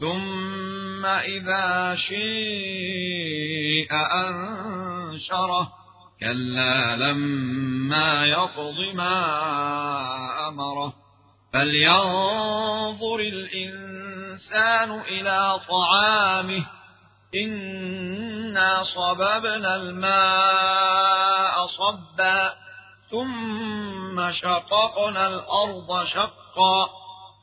ثم إذا شيء أنشره كلا لما يقض ما أمره فلينظر الإنسان إلى طعامه إنا صببنا الماء صبا ثم شققنا الأرض شقا